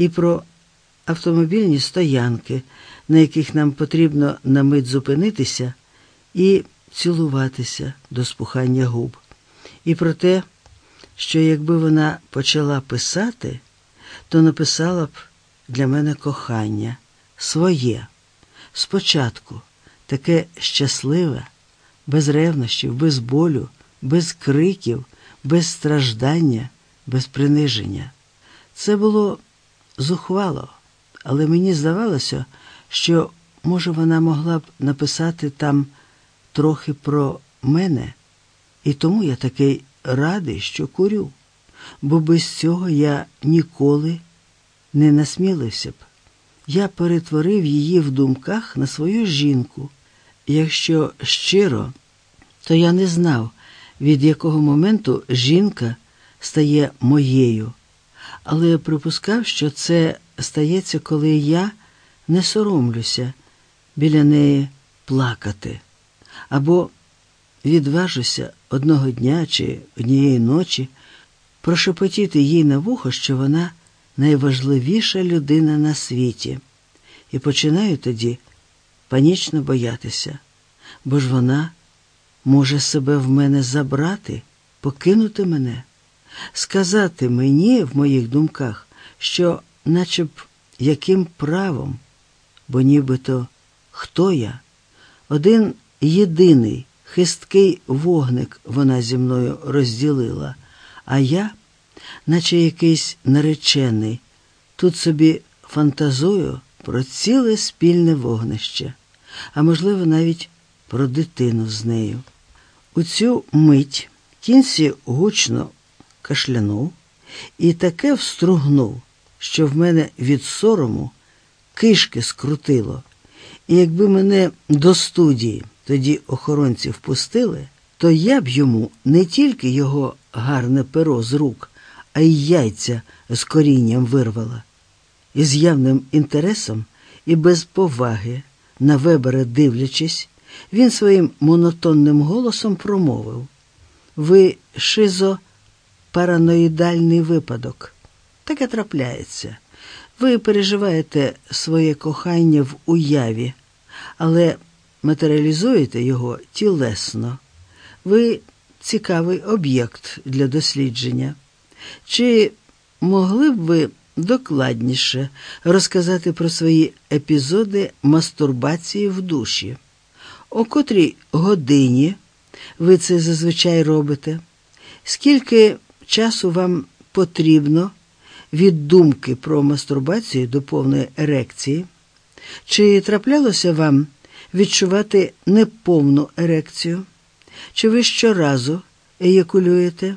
і про автомобільні стоянки, на яких нам потрібно на мить зупинитися і цілуватися до спухання губ, і про те, що якби вона почала писати, то написала б для мене кохання своє, спочатку, таке щасливе, без ревнощів, без болю, без криків, без страждання, без приниження. Це було зухвало, але мені здавалося, що, може, вона могла б написати там трохи про мене, і тому я такий радий, що курю, бо без цього я ніколи не насмілився б. Я перетворив її в думках на свою жінку. Якщо щиро, то я не знав, від якого моменту жінка стає моєю, але припускав, що це стається, коли я не соромлюся біля неї плакати, або відважуся одного дня чи однієї ночі прошепотіти їй на вухо, що вона найважливіша людина на світі, і починаю тоді панічно боятися, бо ж вона може себе в мене забрати, покинути мене, сказати мені в моїх думках, що, наче б яким правом, бо нібито хто я, один єдиний хисткий вогник вона зі мною розділила, а я, наче якийсь наречений, тут собі фантазую про ціле спільне вогнище, а можливо, навіть про дитину з нею. У цю мить кінці гучно кашлянув і таке встругнув, що в мене від сорому кишки скрутило, і якби мене до студії тоді охоронці впустили, то я б йому не тільки його гарне перо з рук, а й яйця з корінням вирвала. І з явним інтересом і без поваги, на вебера дивлячись, він своїм монотонним голосом промовив Ви шизопараноїдальний випадок. Таке трапляється. Ви переживаєте своє кохання в уяві, але матеріалізуєте його тілесно. Ви цікавий об'єкт для дослідження. Чи могли б ви докладніше розказати про свої епізоди мастурбації в душі? О котрій годині ви це зазвичай робите? Скільки часу вам потрібно від думки про мастурбацію до повної ерекції? Чи траплялося вам відчувати неповну ерекцію? Чи ви щоразу еякулюєте?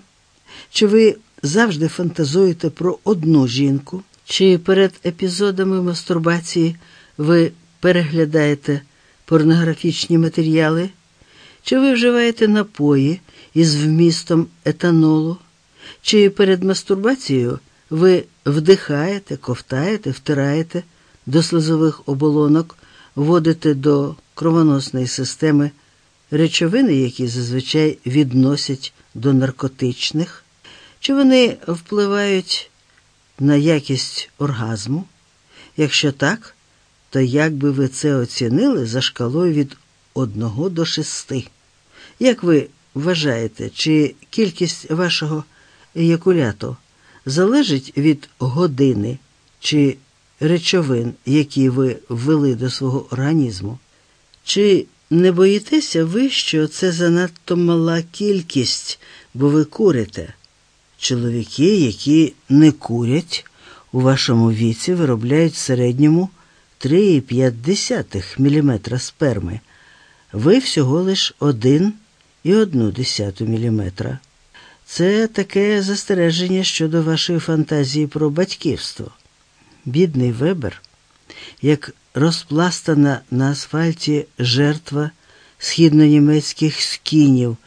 Чи ви завжди фантазуєте про одну жінку? Чи перед епізодами мастурбації ви переглядаєте порнографічні матеріали? Чи ви вживаєте напої із вмістом етанолу? Чи перед мастурбацією ви вдихаєте, ковтаєте, втираєте до слизових оболонок, вводите до кровоносної системи речовини, які зазвичай відносять до наркотичних? Чи вони впливають на якість оргазму? Якщо так, то як би ви це оцінили за шкалою від 1 до 6? Як ви вважаєте, чи кількість вашого еякуляту залежить від години чи речовин, які ви ввели до свого організму? Чи не боїтеся ви, що це занадто мала кількість, бо ви курите? Чоловіки, які не курять, у вашому віці виробляють в середньому 3,5 мм сперми, ви всього лиш 1,1 мм. Це таке застереження щодо вашої фантазії про батьківство. Бідний вебер, як розпластана на асфальті жертва східнонімецьких скінів,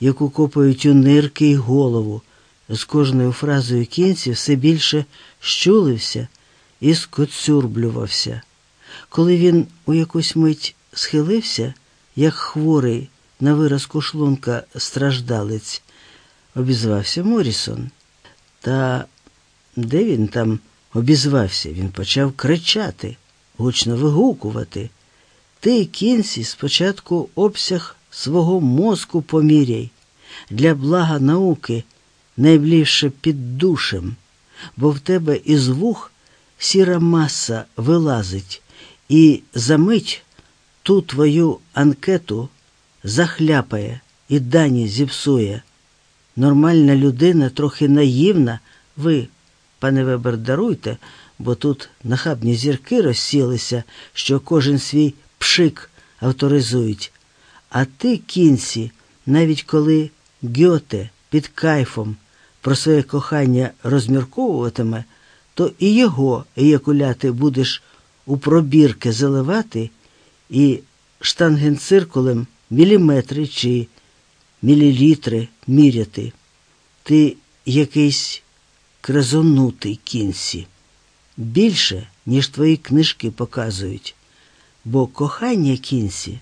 яку копають у нирки й голову, з кожною фразою кінці все більше щулився і скоцюрблювався. Коли він у якусь мить схилився, як хворий на виразку шлунка страждалець, обізвався Морісон. Та де він там обізвався, він почав кричати, гучно вигукувати. Ти, кінці, спочатку обсяг свого мозку поміряй, для блага науки найближче під душем, бо в тебе із вух сіра маса вилазить, і за мить ту твою анкету захляпає і дані зіпсує. Нормальна людина, трохи наївна, ви, пане Вебер, даруйте, бо тут нахабні зірки розсілися, що кожен свій пшик авторизують. А ти, кінці, навіть коли Гьоте під кайфом про своє кохання розмірковуватиме, то і його еякуляти будеш у пробірки заливати і штангенциркулем міліметри чи мілілітри міряти. Ти якийсь кразонутий кінці. Більше, ніж твої книжки показують. Бо кохання кінці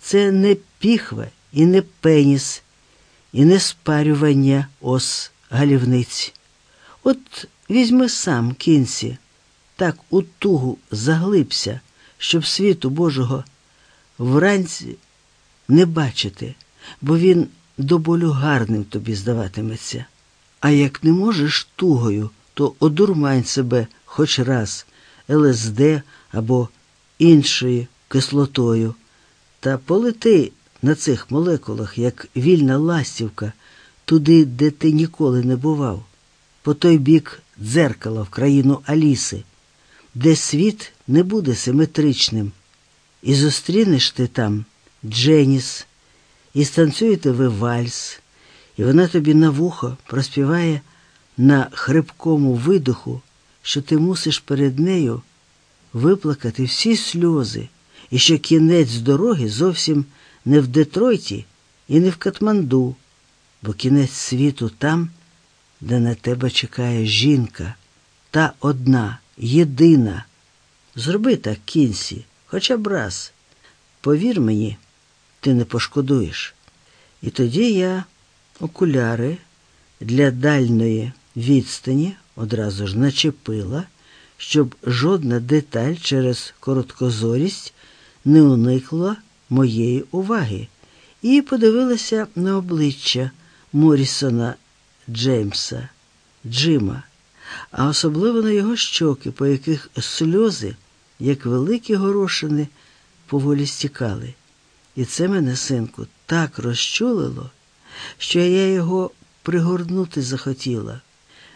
це не піхва і не пеніс, і не спарювання ос галівниць. От візьми сам кінці, так у тугу заглибся, щоб світу Божого вранці не бачити, бо він до болю гарним тобі здаватиметься. А як не можеш тугою, то одурмань себе хоч раз ЛСД або іншою кислотою, та полети на цих молекулах, як вільна ластівка, туди, де ти ніколи не бував, по той бік дзеркала в країну Аліси, де світ не буде симетричним, і зустрінеш ти там Дженіс, і станцюєте ви вальс, і вона тобі на вухо проспіває на хрипкому видоху, що ти мусиш перед нею виплакати всі сльози, і що кінець дороги зовсім не в Детройті і не в Катманду, бо кінець світу там, де на тебе чекає жінка, та одна, єдина. Зроби так кінці, хоча б раз. Повір мені, ти не пошкодуєш. І тоді я окуляри для дальної відстані одразу ж начепила, щоб жодна деталь через короткозорість не уникла моєї уваги, і подивилася на обличчя Морісона Джеймса, Джима, а особливо на його щоки, по яких сльози, як великі горошини, поволі стікали. І це мене, синку, так розчулило, що я його пригорнути захотіла,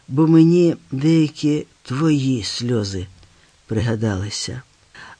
бо мені деякі твої сльози пригадалися.